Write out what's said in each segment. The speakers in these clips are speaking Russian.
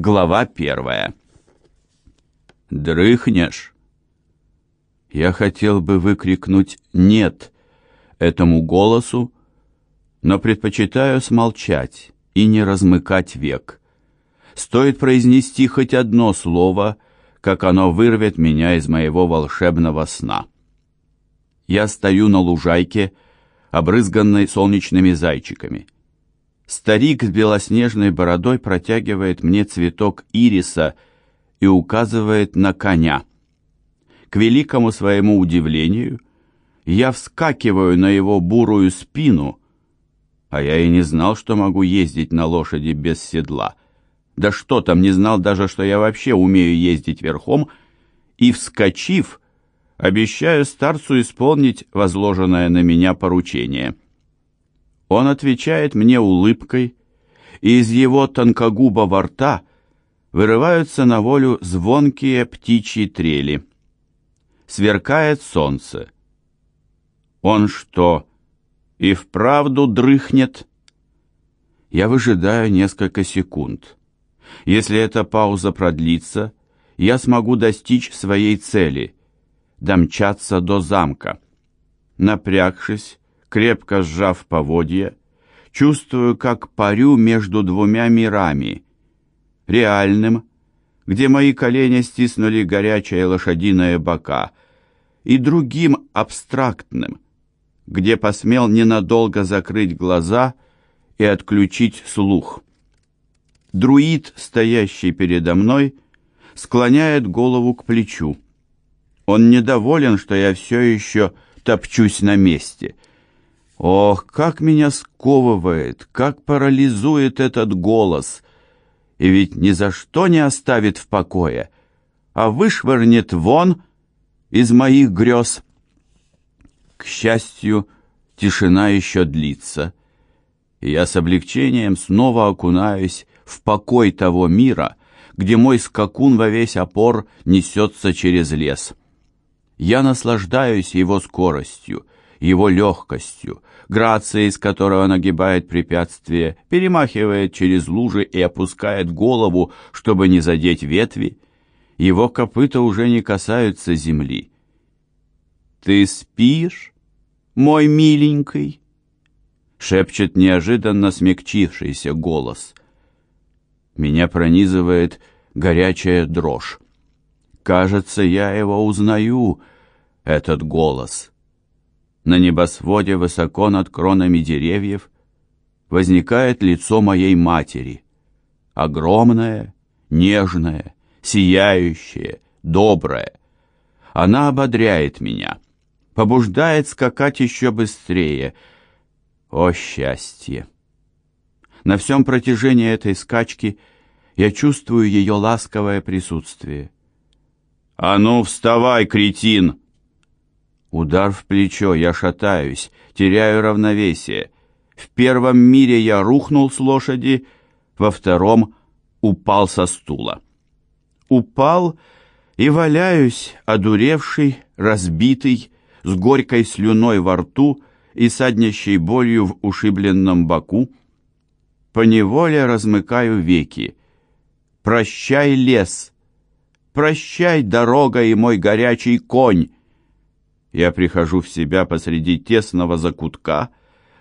Глава первая. «Дрыхнешь?» Я хотел бы выкрикнуть «нет» этому голосу, но предпочитаю смолчать и не размыкать век. Стоит произнести хоть одно слово, как оно вырвет меня из моего волшебного сна. Я стою на лужайке, обрызганной солнечными зайчиками. Старик с белоснежной бородой протягивает мне цветок ириса и указывает на коня. К великому своему удивлению, я вскакиваю на его бурую спину, а я и не знал, что могу ездить на лошади без седла. Да что там, не знал даже, что я вообще умею ездить верхом, и, вскочив, обещаю старцу исполнить возложенное на меня поручение — он отвечает мне улыбкой, и из его тонкогубого рта вырываются на волю звонкие птичьи трели. Сверкает солнце. Он что, и вправду дрыхнет? Я выжидаю несколько секунд. Если эта пауза продлится, я смогу достичь своей цели — домчаться до замка. Напрягшись, крепко сжав поводья, чувствую, как парю между двумя мирами. Реальным, где мои колени стиснули горячие лошадиные бока, и другим абстрактным, где посмел ненадолго закрыть глаза и отключить слух. Друид, стоящий передо мной, склоняет голову к плечу. Он недоволен, что я все еще топчусь на месте — Ох, как меня сковывает, как парализует этот голос! И ведь ни за что не оставит в покое, а вышвырнет вон из моих грез. К счастью, тишина еще длится, и я с облегчением снова окунаюсь в покой того мира, где мой скакун во весь опор несется через лес. Я наслаждаюсь его скоростью, его легкостью, грацией, с которой он огибает препятствие, перемахивает через лужи и опускает голову, чтобы не задеть ветви. Его копыта уже не касаются земли. «Ты спишь, мой миленький?» — шепчет неожиданно смягчившийся голос. Меня пронизывает горячая дрожь. Кажется, я его узнаю, этот голос. На небосводе высоко над кронами деревьев возникает лицо моей матери. Огромное, нежное, сияющее, доброе. Она ободряет меня, побуждает скакать еще быстрее. О, счастье! На всем протяжении этой скачки я чувствую ее ласковое присутствие. «А ну, вставай, кретин!» Удар в плечо, я шатаюсь, теряю равновесие. В первом мире я рухнул с лошади, во втором упал со стула. Упал и валяюсь, одуревший, разбитый, с горькой слюной во рту и саднящей болью в ушибленном боку. Поневоле размыкаю веки. Прощай, лес! Прощай, дорога и мой горячий конь! Я прихожу в себя посреди тесного закутка,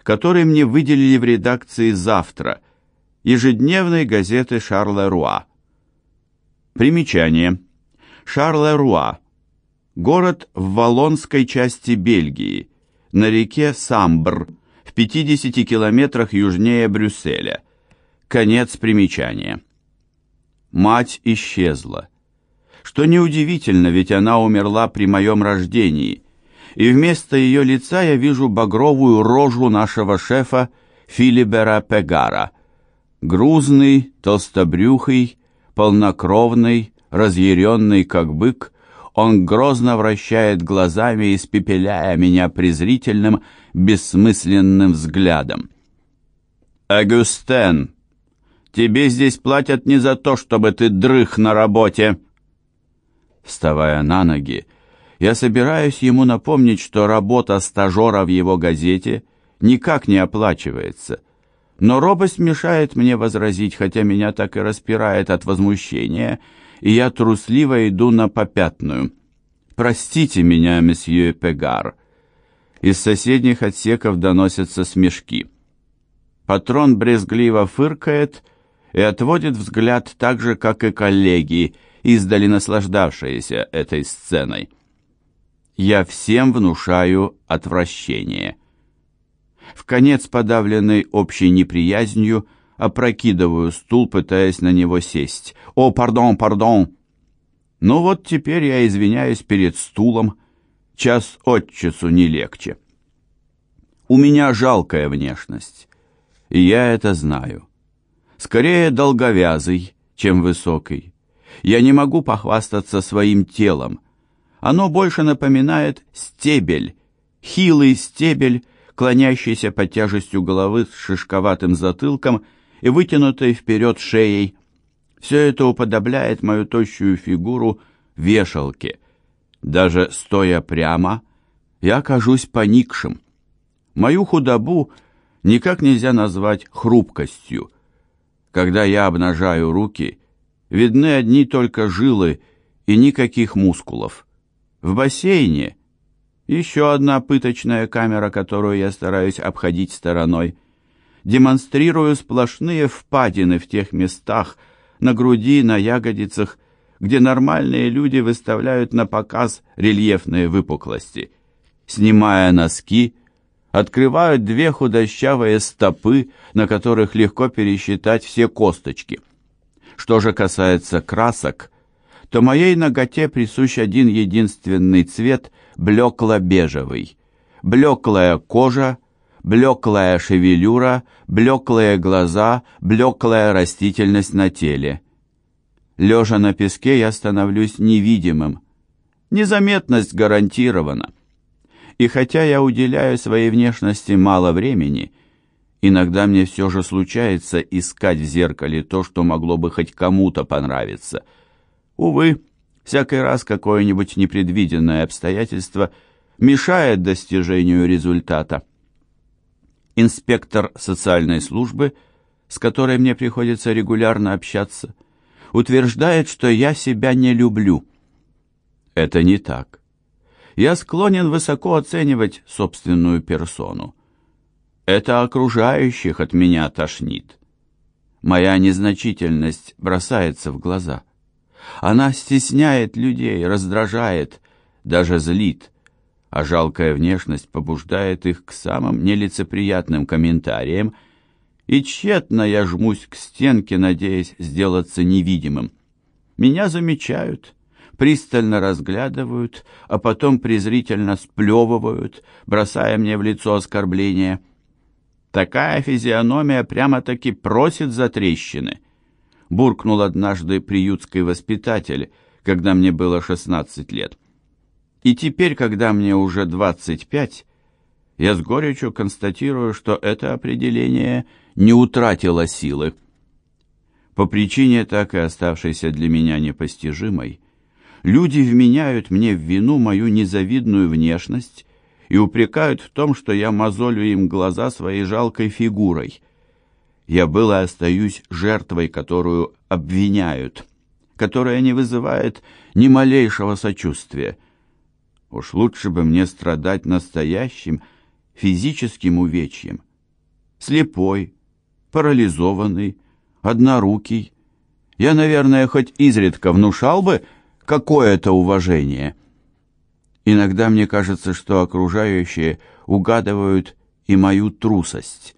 который мне выделили в редакции «Завтра», ежедневной газеты «Шарле-Руа». Примечание. Шарле-Руа. Город в Валонской части Бельгии, на реке Самбр, в 50 километрах южнее Брюсселя. Конец примечания. Мать исчезла. Что неудивительно, ведь она умерла при моем рождении – и вместо ее лица я вижу багровую рожу нашего шефа Филибера Пегара. Грузный, толстобрюхый, полнокровный, разъяренный как бык, он грозно вращает глазами, испепеляя меня презрительным, бессмысленным взглядом. «Агюстен, тебе здесь платят не за то, чтобы ты дрых на работе!» Вставая на ноги, я собираюсь ему напомнить, что работа стажера в его газете никак не оплачивается. Но робость мешает мне возразить, хотя меня так и распирает от возмущения, и я трусливо иду на попятную. «Простите меня, месье Пегар». Из соседних отсеков доносятся смешки. Патрон брезгливо фыркает и отводит взгляд так же, как и коллеги, издали наслаждавшиеся этой сценой. Я всем внушаю отвращение. В конец подавленный общей неприязнью опрокидываю стул, пытаясь на него сесть. «О, пардон, пардон!» Ну вот теперь я извиняюсь перед стулом, час от часу не легче. У меня жалкая внешность, и я это знаю. Скорее долговязый, чем высокий. Я не могу похвастаться своим телом. Оно больше напоминает стебель, хилый стебель, клонящийся под тяжестью головы с шишковатым затылком и вытянутой вперед шеей. Все это уподобляет мою тощую фигуру вешалке. Даже стоя прямо, я кажусь поникшим. Мою худобу никак нельзя назвать хрупкостью. Когда я обнажаю руки, видны одни только жилы и никаких мускулов. В бассейне еще одна пыточная камера, которую я стараюсь обходить стороной. Демонстрирую сплошные впадины в тех местах, на груди, на ягодицах, где нормальные люди выставляют на показ рельефные выпуклости. Снимая носки, открывают две худощавые стопы, на которых легко пересчитать все косточки. Что же касается красок, то моей ноготе присущ один единственный цвет блекло-бежевый. Блеклая кожа, блеклая шевелюра, блеклые глаза, блеклая растительность на теле. Лежа на песке, я становлюсь невидимым. Незаметность гарантирована. И хотя я уделяю своей внешности мало времени, иногда мне все же случается искать в зеркале то, что могло бы хоть кому-то понравиться. Увы, всякий раз какое-нибудь непредвиденное обстоятельство мешает достижению результата. Инспектор социальной службы, с которой мне приходится регулярно общаться, утверждает, что я себя не люблю. Это не так я склонен высоко оценивать собственную персону. Это окружающих от меня тошнит. Моя незначительность бросается в глаза. Она стесняет людей, раздражает, даже злит, а жалкая внешность побуждает их к самым нелицеприятным комментариям, и тщетно я жмусь к стенке, надеясь сделаться невидимым. Меня замечают, пристально разглядывают, а потом презрительно сплевывают, бросая мне в лицо оскорбления. Такая физиономия прямо-таки просит за трещины. Буркнул однажды приютский воспитатель, когда мне было 16 лет. И теперь, когда мне уже 25, я с горечью констатирую, что это определение не утратило силы. По причине, так и оставшейся для меня непостижимой, Люди вменяют мне в вину мою незавидную внешность и упрекают в том, что я мозолю им глаза своей жалкой фигурой. Я был и остаюсь жертвой, которую обвиняют, которая не вызывает ни малейшего сочувствия. Уж лучше бы мне страдать настоящим физическим увечьем. Слепой, парализованный, однорукий. Я, наверное, хоть изредка внушал бы какое-то уважение. Иногда мне кажется, что окружающие угадывают и мою трусость.